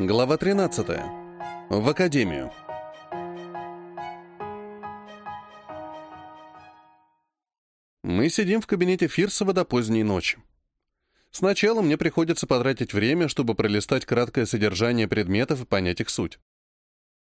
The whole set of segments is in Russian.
Глава 13. В академию. Мы сидим в кабинете Фирсова до поздней ночи. Сначала мне приходится потратить время, чтобы пролистать краткое содержание предметов и понять их суть.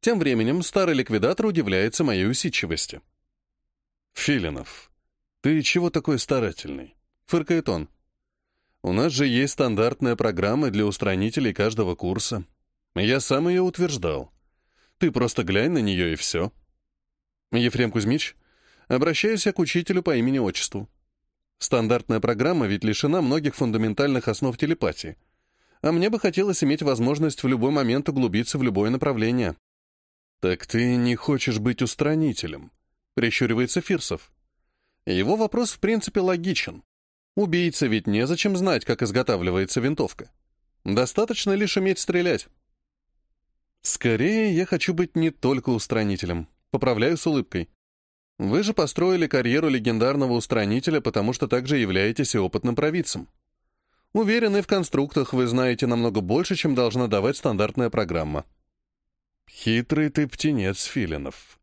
Тем временем старый ликвидатор удивляется моей усидчивости. «Филинов, ты чего такой старательный?» — фыркает он. «У нас же есть стандартная программа для устранителей каждого курса. Я сам ее утверждал. Ты просто глянь на нее и все». Ефрем Кузьмич, обращаюсь я к учителю по имени-отчеству. Стандартная программа ведь лишена многих фундаментальных основ телепатии. А мне бы хотелось иметь возможность в любой момент углубиться в любое направление. «Так ты не хочешь быть устранителем?» — прищуривается Фирсов. Его вопрос в принципе логичен. Убийце ведь незачем знать, как изготавливается винтовка. Достаточно лишь уметь стрелять. Скорее, я хочу быть не только устранителем. Поправляю с улыбкой. Вы же построили карьеру легендарного устранителя, потому что также являетесь и опытным провидцем. Уверены, в конструктах вы знаете намного больше, чем должна давать стандартная программа. Хитрый ты птенец, Филинов.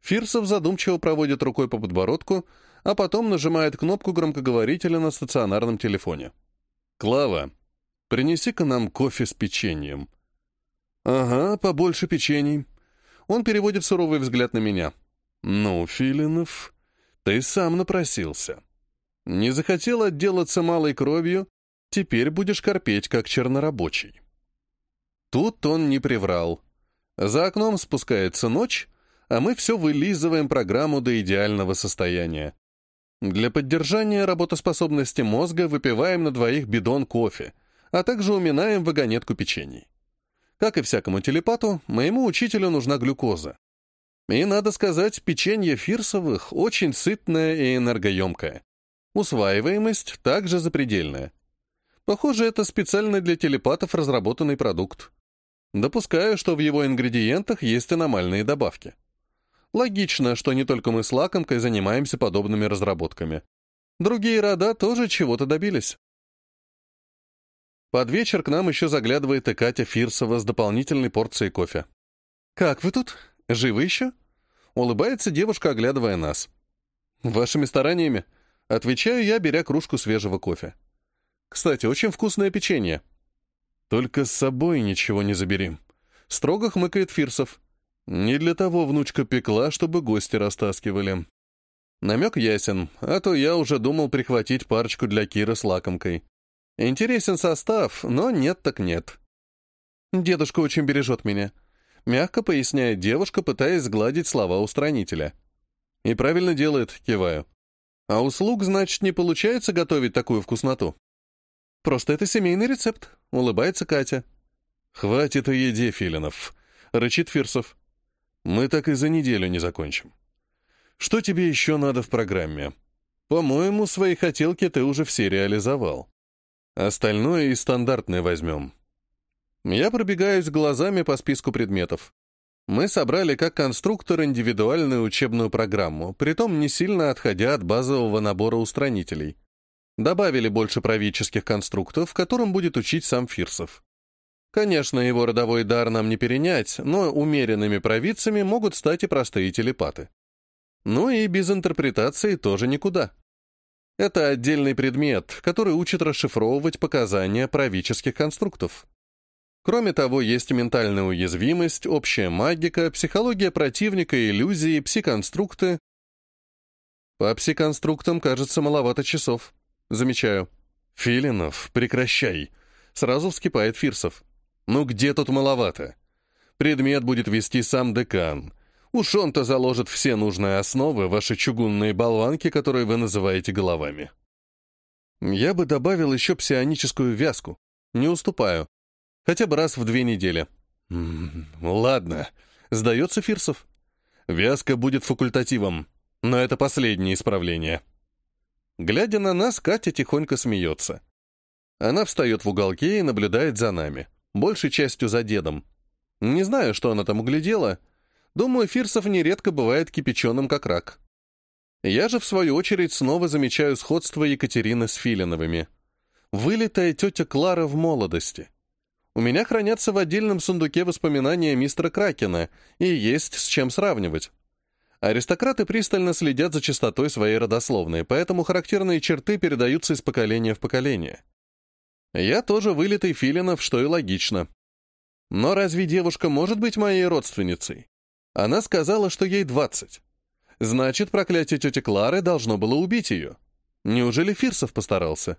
Фирсов задумчиво проводит рукой по подбородку, а потом нажимает кнопку громкоговорителя на стационарном телефоне. «Клава, принеси-ка нам кофе с печеньем». «Ага, побольше печений». Он переводит суровый взгляд на меня. «Ну, Филинов, ты сам напросился. Не захотел отделаться малой кровью, теперь будешь корпеть, как чернорабочий». Тут он не приврал. За окном спускается ночь, а мы все вылизываем программу до идеального состояния. Для поддержания работоспособности мозга выпиваем на двоих бидон кофе, а также уминаем вагонетку печений. Как и всякому телепату, моему учителю нужна глюкоза. И, надо сказать, печенье фирсовых очень сытное и энергоемкое. Усваиваемость также запредельная. Похоже, это специально для телепатов разработанный продукт. Допускаю, что в его ингредиентах есть аномальные добавки. Логично, что не только мы с лакомкой занимаемся подобными разработками. Другие рода тоже чего-то добились. Под вечер к нам еще заглядывает и Катя Фирсова с дополнительной порцией кофе. «Как вы тут? Живы еще?» Улыбается девушка, оглядывая нас. «Вашими стараниями?» Отвечаю я, беря кружку свежего кофе. «Кстати, очень вкусное печенье». «Только с собой ничего не забери», — строго хмыкает Фирсов. Не для того внучка пекла, чтобы гости растаскивали. Намек ясен, а то я уже думал прихватить парочку для Киры с лакомкой. Интересен состав, но нет так нет. Дедушка очень бережет меня. Мягко поясняет девушка, пытаясь сгладить слова устранителя. И правильно делает, киваю. А услуг, значит, не получается готовить такую вкусноту. Просто это семейный рецепт, улыбается Катя. Хватит о еде, Филинов, рычит Фирсов. Мы так и за неделю не закончим. Что тебе еще надо в программе? По-моему, свои хотелки ты уже все реализовал. Остальное и стандартное возьмем. Я пробегаюсь глазами по списку предметов. Мы собрали как конструктор индивидуальную учебную программу, притом не сильно отходя от базового набора устранителей. Добавили больше правительских конструктов, в котором будет учить сам Фирсов. Конечно, его родовой дар нам не перенять, но умеренными провидцами могут стать и простые телепаты. Ну и без интерпретации тоже никуда. Это отдельный предмет, который учит расшифровывать показания правительских конструктов. Кроме того, есть ментальная уязвимость, общая магика, психология противника, иллюзии, псиконструкты. По псиконструктам, кажется, маловато часов. Замечаю. Филинов, прекращай. Сразу вскипает Фирсов. Ну где тут маловато? Предмет будет вести сам декан. Уж он-то заложит все нужные основы, ваши чугунные болванки, которые вы называете головами. Я бы добавил еще псионическую вязку. Не уступаю. Хотя бы раз в две недели. Ладно, сдается Фирсов. Вязка будет факультативом, но это последнее исправление. Глядя на нас, Катя тихонько смеется. Она встает в уголке и наблюдает за нами большей частью за дедом. Не знаю, что она там углядела. Думаю, Фирсов нередко бывает кипяченым, как рак. Я же, в свою очередь, снова замечаю сходство Екатерины с Филиновыми. Вылитая тетя Клара в молодости. У меня хранятся в отдельном сундуке воспоминания мистера Кракена, и есть с чем сравнивать. Аристократы пристально следят за чистотой своей родословной, поэтому характерные черты передаются из поколения в поколение. Я тоже вылитый Филинов, что и логично. Но разве девушка может быть моей родственницей? Она сказала, что ей 20. Значит, проклятие тети Клары должно было убить ее. Неужели Фирсов постарался?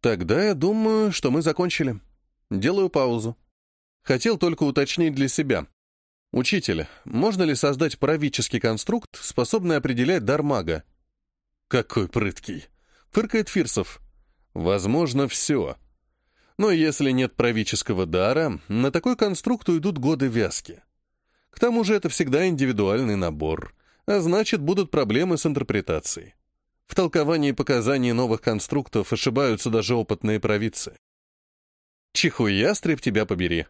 Тогда я думаю, что мы закончили. Делаю паузу. Хотел только уточнить для себя. Учитель, можно ли создать правительский конструкт, способный определять дар мага? Какой прыткий. Фыркает Фирсов. Возможно, все. Но если нет правительского дара, на такой конструкт уйдут годы вязки. К тому же это всегда индивидуальный набор, а значит, будут проблемы с интерпретацией. В толковании показаний новых конструктов ошибаются даже опытные провидцы. Чихуястреб тебя побери.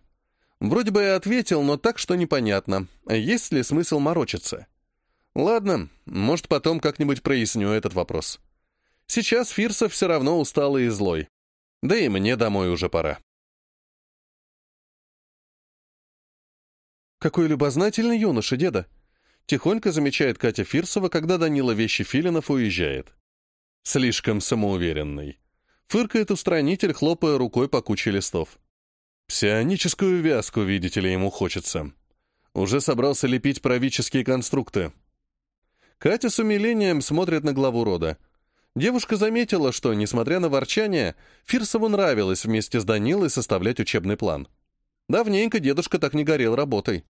Вроде бы я ответил, но так, что непонятно, есть ли смысл морочиться. Ладно, может, потом как-нибудь проясню этот вопрос. Сейчас Фирсов все равно усталый и злой. Да и мне домой уже пора. «Какой любознательный юноша, деда!» Тихонько замечает Катя Фирсова, когда Данила Вещи Филинов уезжает. Слишком самоуверенный. Фыркает устранитель, хлопая рукой по куче листов. Псионическую вязку, видите ли, ему хочется. Уже собрался лепить правительские конструкты. Катя с умилением смотрит на главу рода. Девушка заметила, что, несмотря на ворчание, Фирсову нравилось вместе с Данилой составлять учебный план. Давненько дедушка так не горел работой.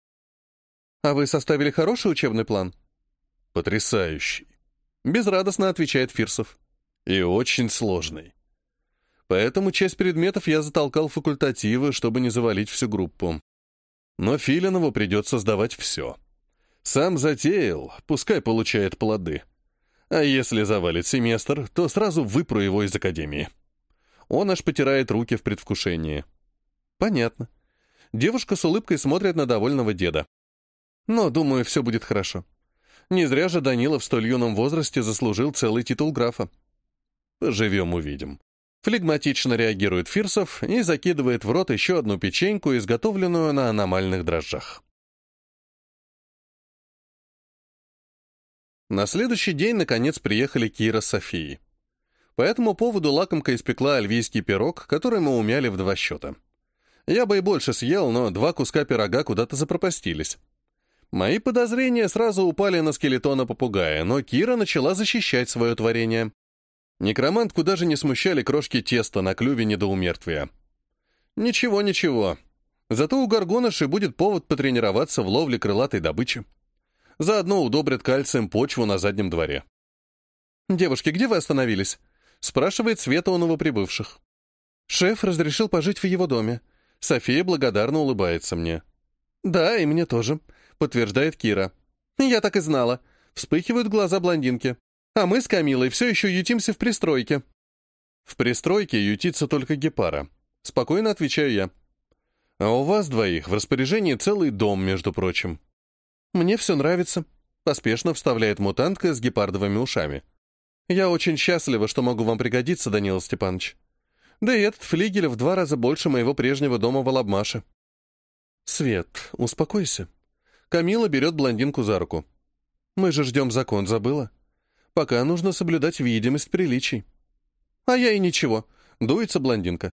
«А вы составили хороший учебный план?» «Потрясающий», — безрадостно отвечает Фирсов. «И очень сложный. Поэтому часть предметов я затолкал в факультативы, чтобы не завалить всю группу. Но Филинову придется сдавать все. Сам затеял, пускай получает плоды. А если завалит семестр, то сразу выпру его из академии». Он аж потирает руки в предвкушении. «Понятно. Девушка с улыбкой смотрит на довольного деда. Но, думаю, все будет хорошо. Не зря же Данила в столь юном возрасте заслужил целый титул графа. Живем, увидим. Флегматично реагирует Фирсов и закидывает в рот еще одну печеньку, изготовленную на аномальных дрожжах. На следующий день, наконец, приехали Кира с Софией. По этому поводу лакомка испекла альвийский пирог, который мы умяли в два счета. Я бы и больше съел, но два куска пирога куда-то запропастились. Мои подозрения сразу упали на скелетона попугая, но Кира начала защищать свое творение. Некромантку даже не смущали крошки теста на клюве недоумертвия. Ничего, ничего. Зато у горгоныши будет повод потренироваться в ловле крылатой добычи. Заодно удобрят кальцием почву на заднем дворе. «Девушки, где вы остановились?» — спрашивает Света у новоприбывших. Шеф разрешил пожить в его доме. София благодарно улыбается мне. «Да, и мне тоже», — подтверждает Кира. «Я так и знала». Вспыхивают глаза блондинки. «А мы с Камилой все еще ютимся в пристройке». «В пристройке ютится только гепара», — спокойно отвечаю я. «А у вас двоих в распоряжении целый дом, между прочим». «Мне все нравится», — поспешно вставляет мутантка с гепардовыми ушами. «Я очень счастлива, что могу вам пригодиться, Данила Степанович. Да и этот флигель в два раза больше моего прежнего дома в Алабмаше. Свет, успокойся. Камила берет блондинку за руку. Мы же ждем закон, забыла? Пока нужно соблюдать видимость приличий. А я и ничего. Дуется блондинка.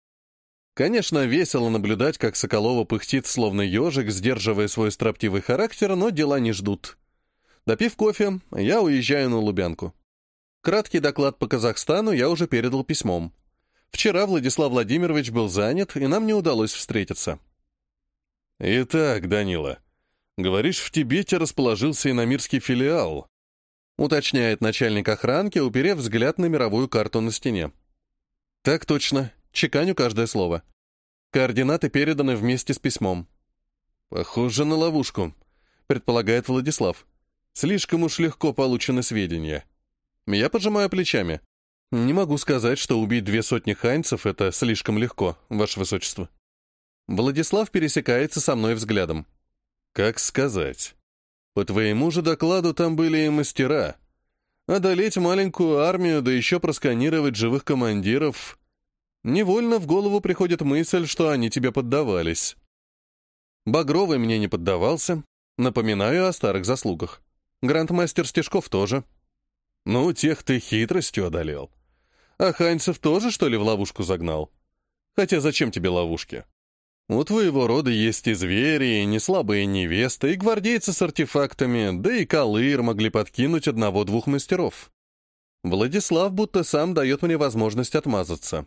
Конечно, весело наблюдать, как Соколова пыхтит, словно ежик, сдерживая свой строптивый характер, но дела не ждут. Допив кофе, я уезжаю на Лубянку. Краткий доклад по Казахстану я уже передал письмом. Вчера Владислав Владимирович был занят, и нам не удалось встретиться. «Итак, Данила, говоришь, в Тибете расположился иномирский филиал?» уточняет начальник охранки, уперев взгляд на мировую карту на стене. «Так точно. Чеканю каждое слово. Координаты переданы вместе с письмом». «Похоже на ловушку», — предполагает Владислав. «Слишком уж легко получены сведения». Я поджимаю плечами. Не могу сказать, что убить две сотни хайнцев — это слишком легко, ваше высочество. Владислав пересекается со мной взглядом. Как сказать? По твоему же докладу там были и мастера. Одолеть маленькую армию, да еще просканировать живых командиров... невольно в голову приходит мысль, что они тебе поддавались. Багровый мне не поддавался. Напоминаю о старых заслугах. Грандмастер Стежков тоже. Ну, тех ты хитростью одолел. А Ханьцев тоже, что ли, в ловушку загнал? Хотя зачем тебе ловушки? У твоего рода есть и звери, и неслабые невесты, и гвардейцы с артефактами, да и Калыр могли подкинуть одного-двух мастеров. Владислав будто сам дает мне возможность отмазаться.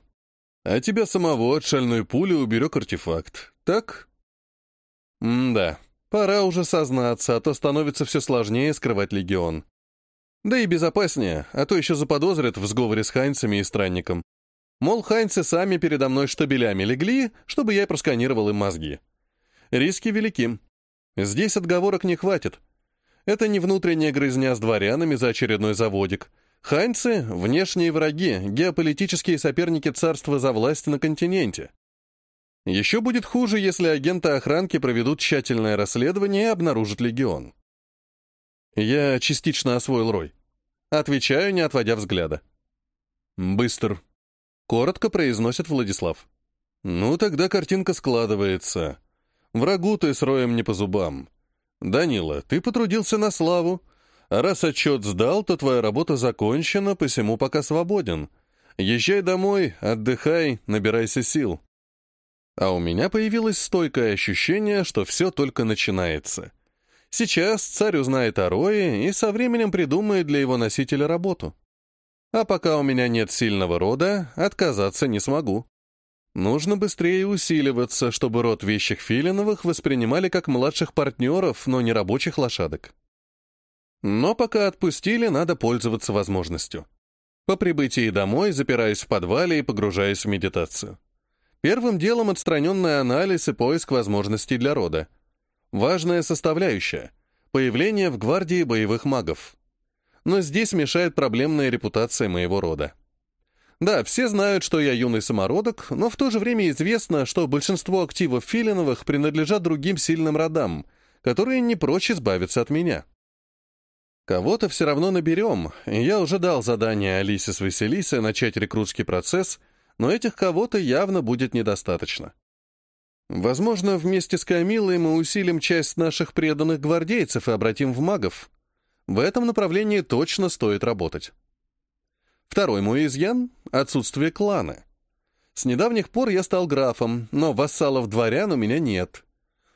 А тебя самого от шальной пули уберег артефакт, так? М-да, пора уже сознаться, а то становится все сложнее скрывать легион. Да и безопаснее, а то еще заподозрят в сговоре с хайнцами и странником. Мол, хайнцы сами передо мной штабелями легли, чтобы я просканировал им мозги. Риски велики. Здесь отговорок не хватит. Это не внутренняя грызня с дворянами за очередной заводик. Хайнцы — внешние враги, геополитические соперники царства за власть на континенте. Еще будет хуже, если агенты охранки проведут тщательное расследование и обнаружат легион. Я частично освоил рой. Отвечаю, не отводя взгляда. Быстр. Коротко произносит Владислав. Ну, тогда картинка складывается. Врагу ты с роем не по зубам. Данила, ты потрудился на славу. Раз отчет сдал, то твоя работа закончена, посему пока свободен. Езжай домой, отдыхай, набирайся сил. А у меня появилось стойкое ощущение, что все только начинается. Сейчас царь узнает о Рое и со временем придумает для его носителя работу. А пока у меня нет сильного рода, отказаться не смогу. Нужно быстрее усиливаться, чтобы род вещих Филиновых воспринимали как младших партнеров, но не рабочих лошадок. Но пока отпустили, надо пользоваться возможностью. По прибытии домой запираюсь в подвале и погружаюсь в медитацию. Первым делом отстраненный анализ и поиск возможностей для рода. Важная составляющая — появление в гвардии боевых магов но здесь мешает проблемная репутация моего рода. Да, все знают, что я юный самородок, но в то же время известно, что большинство активов Филиновых принадлежат другим сильным родам, которые не прочь избавиться от меня. Кого-то все равно наберем, я уже дал задание Алисе с Василисой начать рекрутский процесс, но этих кого-то явно будет недостаточно. Возможно, вместе с Камилой мы усилим часть наших преданных гвардейцев и обратим в магов. В этом направлении точно стоит работать. Второй мой изъян — отсутствие клана. С недавних пор я стал графом, но вассалов-дворян у меня нет.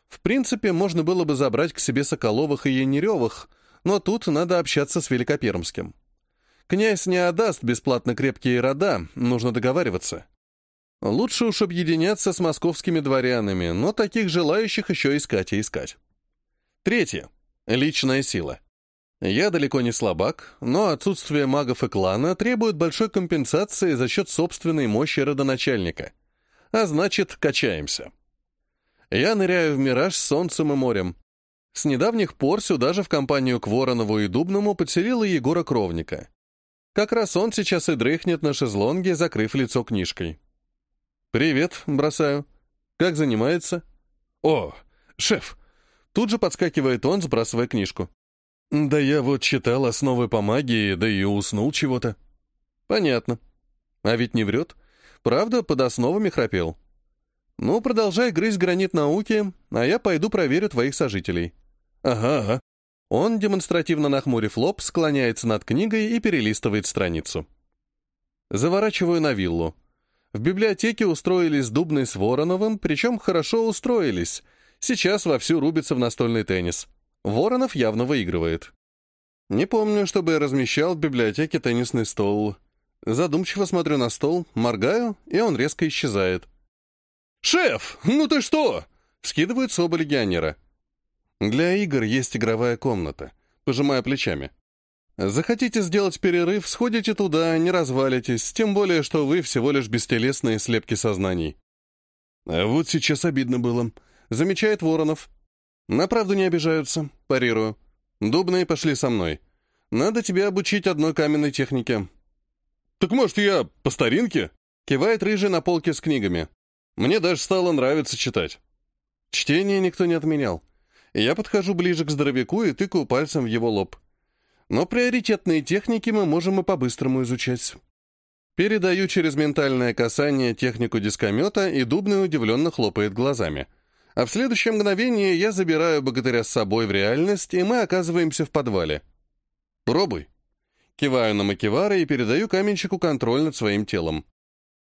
В принципе, можно было бы забрать к себе Соколовых и Янеревых, но тут надо общаться с Великопермским. Князь не отдаст бесплатно крепкие рода, нужно договариваться. Лучше уж объединяться с московскими дворянами, но таких желающих еще искать и искать. Третье. Личная сила. Я далеко не слабак, но отсутствие магов и клана требует большой компенсации за счет собственной мощи родоначальника. А значит, качаемся. Я ныряю в мираж с солнцем и морем. С недавних пор сюда же в компанию к Воронову и Дубному подселила Егора Кровника. Как раз он сейчас и дрыхнет на шезлонге, закрыв лицо книжкой. «Привет», — бросаю. «Как занимается?» «О, шеф!» Тут же подскакивает он, сбрасывая книжку. «Да я вот читал основы по магии, да и уснул чего-то». «Понятно. А ведь не врет. Правда, под основами храпел. Ну, продолжай грызть гранит науки, а я пойду проверю твоих сожителей». «Ага, ага». Он, демонстративно нахмурив лоб, склоняется над книгой и перелистывает страницу. Заворачиваю на виллу. В библиотеке устроились Дубный с Вороновым, причем хорошо устроились. Сейчас вовсю рубится в настольный теннис. Воронов явно выигрывает. Не помню, чтобы я размещал в библиотеке теннисный стол. Задумчиво смотрю на стол, моргаю, и он резко исчезает. «Шеф, ну ты что?» — вскидывают оба легионера. Для игр есть игровая комната. Пожимая плечами. Захотите сделать перерыв, сходите туда, не развалитесь, тем более, что вы всего лишь бестелесные слепки сознаний. А вот сейчас обидно было. Замечает Воронов. На правду не обижаются, парирую. Дубные пошли со мной. Надо тебя обучить одной каменной технике. Так может, я по старинке? Кивает рыжий на полке с книгами. Мне даже стало нравиться читать. Чтение никто не отменял. Я подхожу ближе к здоровяку и тыкаю пальцем в его лоб. Но приоритетные техники мы можем и по-быстрому изучать. Передаю через ментальное касание технику дискомета, и Дубный удивленно хлопает глазами. А в следующее мгновение я забираю богатыря с собой в реальность, и мы оказываемся в подвале. «Пробуй». Киваю на Макевара и передаю каменщику контроль над своим телом.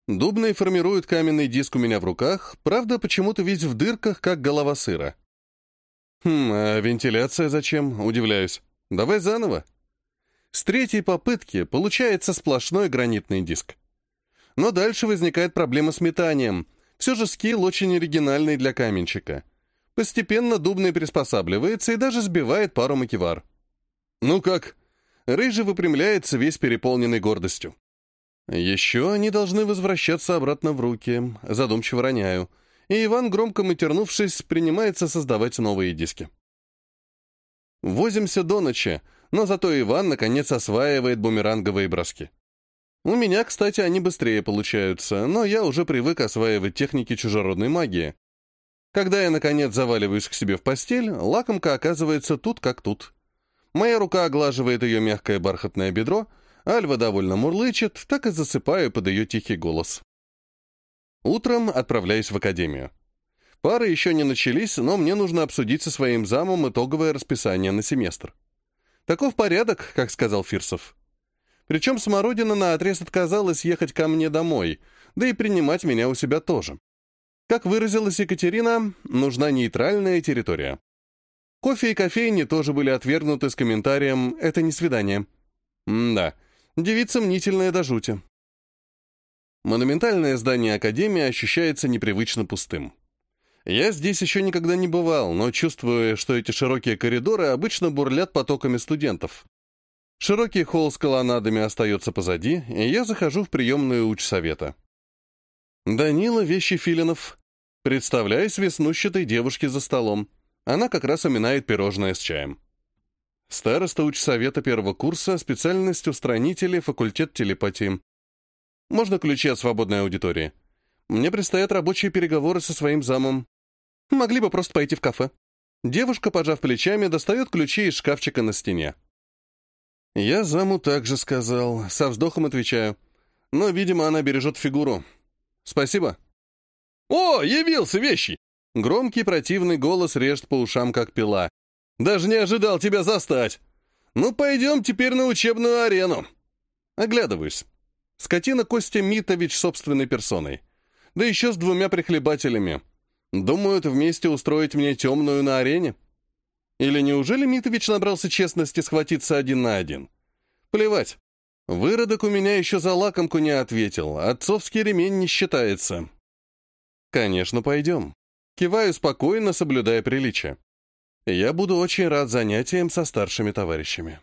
Дубный формирует каменный диск у меня в руках, правда, почему-то весь в дырках, как голова сыра. «Хм, а вентиляция зачем?» — удивляюсь. «Давай заново». С третьей попытки получается сплошной гранитный диск. Но дальше возникает проблема с метанием. Все же скилл очень оригинальный для каменщика. Постепенно Дубный приспосабливается и даже сбивает пару макевар. «Ну как?» Рыжий выпрямляется, весь переполненный гордостью. «Еще они должны возвращаться обратно в руки», задумчиво роняю. И Иван, громко матернувшись, принимается создавать новые диски. Возимся до ночи, но зато Иван, наконец, осваивает бумеранговые броски. У меня, кстати, они быстрее получаются, но я уже привык осваивать техники чужеродной магии. Когда я, наконец, заваливаюсь к себе в постель, лакомка оказывается тут как тут. Моя рука оглаживает ее мягкое бархатное бедро, Альва довольно мурлычет, так и засыпаю под ее тихий голос. Утром отправляюсь в академию. Пары еще не начались, но мне нужно обсудить со своим замом итоговое расписание на семестр. Таков порядок, как сказал Фирсов. Причем Смородина наотрез отказалась ехать ко мне домой, да и принимать меня у себя тоже. Как выразилась Екатерина, нужна нейтральная территория. Кофе и кофейни тоже были отвергнуты с комментарием «это не свидание». М да, девица мнительная до жути. Монументальное здание Академии ощущается непривычно пустым. Я здесь еще никогда не бывал, но чувствую, что эти широкие коридоры обычно бурлят потоками студентов. Широкий холл с колоннадами остается позади, и я захожу в приемную учсовета. Данила Вещефилинов. Представляюсь веснущатой девушке за столом. Она как раз уминает пирожное с чаем. Староста учсовета первого курса, специальность устранители, факультет телепатии. Можно ключи от свободной аудитории. Мне предстоят рабочие переговоры со своим замом. Могли бы просто пойти в кафе. Девушка, пожав плечами, достает ключи из шкафчика на стене. Я заму также сказал, со вздохом отвечаю. Но, видимо, она бережет фигуру. Спасибо. «О, явился вещи!» Громкий противный голос режет по ушам, как пила. «Даже не ожидал тебя застать! Ну, пойдем теперь на учебную арену!» Оглядываюсь. Скотина Костя Митович собственной персоной. Да еще с двумя прихлебателями. Думают вместе устроить мне темную на арене? Или неужели Митович набрался честности схватиться один на один? Плевать. Выродок у меня еще за лакомку не ответил. Отцовский ремень не считается. Конечно, пойдем. Киваю спокойно, соблюдая приличие. Я буду очень рад занятиям со старшими товарищами.